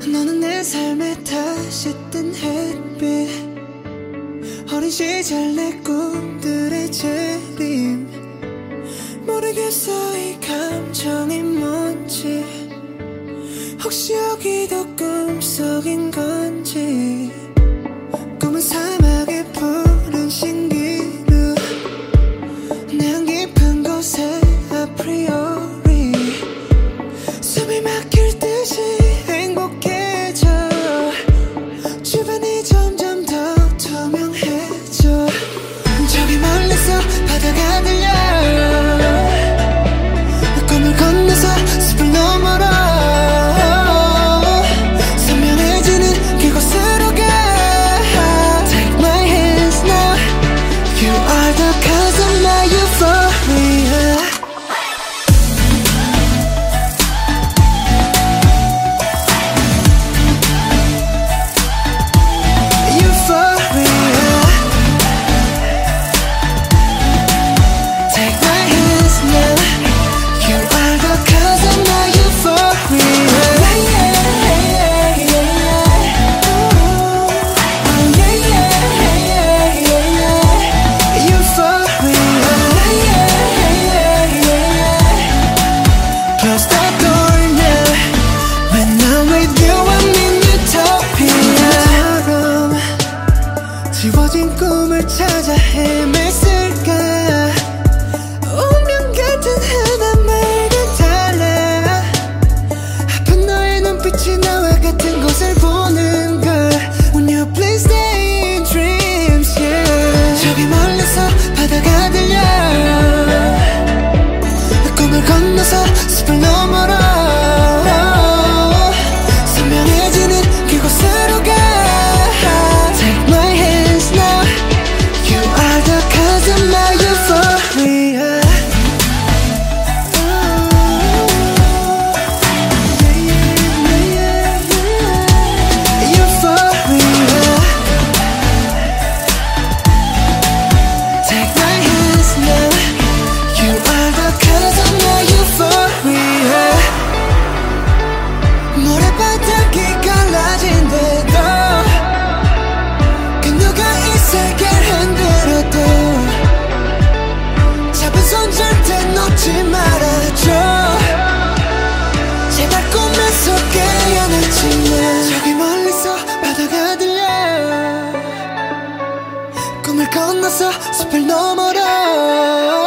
너는 내 삶에 다시 뜬 햇빛. 어린 시절 내 꿈들의 재림. 모르겠어 이 감정이 뭔지. 혹시 여기도 꿈속인 건지. 꿈은 사막의 불 찾아 헤맬 새 만났어 숲을 넘어라.